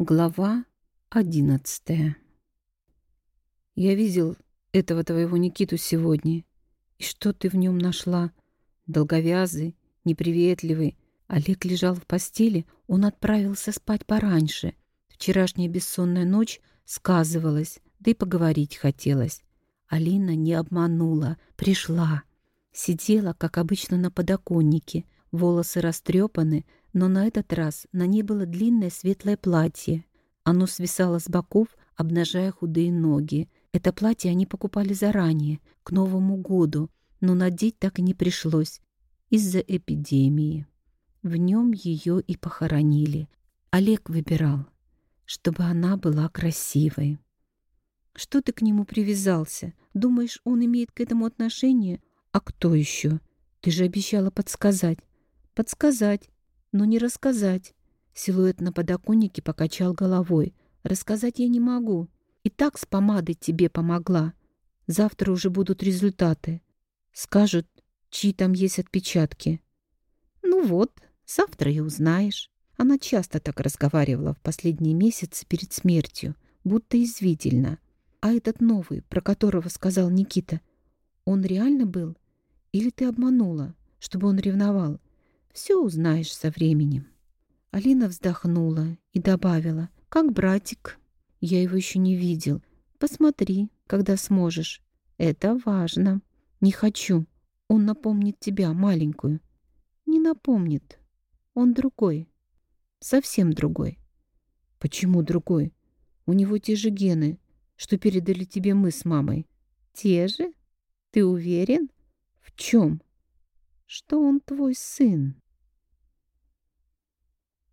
Глава одиннадцатая Я видел этого твоего Никиту сегодня. И что ты в нем нашла? Долговязый, неприветливый. Олег лежал в постели, он отправился спать пораньше. Вчерашняя бессонная ночь сказывалась, да и поговорить хотелось. Алина не обманула, пришла. Сидела, как обычно, на подоконнике, волосы растрепаны, но на этот раз на ней было длинное светлое платье. Оно свисало с боков, обнажая худые ноги. Это платье они покупали заранее, к Новому году, но надеть так и не пришлось из-за эпидемии. В нем ее и похоронили. Олег выбирал, чтобы она была красивой. Что ты к нему привязался? Думаешь, он имеет к этому отношение? А кто еще? Ты же обещала подсказать. Подсказать но не рассказать. Силуэт на подоконнике покачал головой. Рассказать я не могу. И так с помадой тебе помогла. Завтра уже будут результаты. Скажут, чьи там есть отпечатки. Ну вот, завтра и узнаешь. Она часто так разговаривала в последние месяцы перед смертью, будто извительно. А этот новый, про которого сказал Никита, он реально был? Или ты обманула, чтобы он ревновал? Все узнаешь со временем. Алина вздохнула и добавила, как братик. Я его еще не видел. Посмотри, когда сможешь. Это важно. Не хочу. Он напомнит тебя, маленькую. Не напомнит. Он другой. Совсем другой. Почему другой? У него те же гены, что передали тебе мы с мамой. Те же? Ты уверен? В чем? Что он твой сын.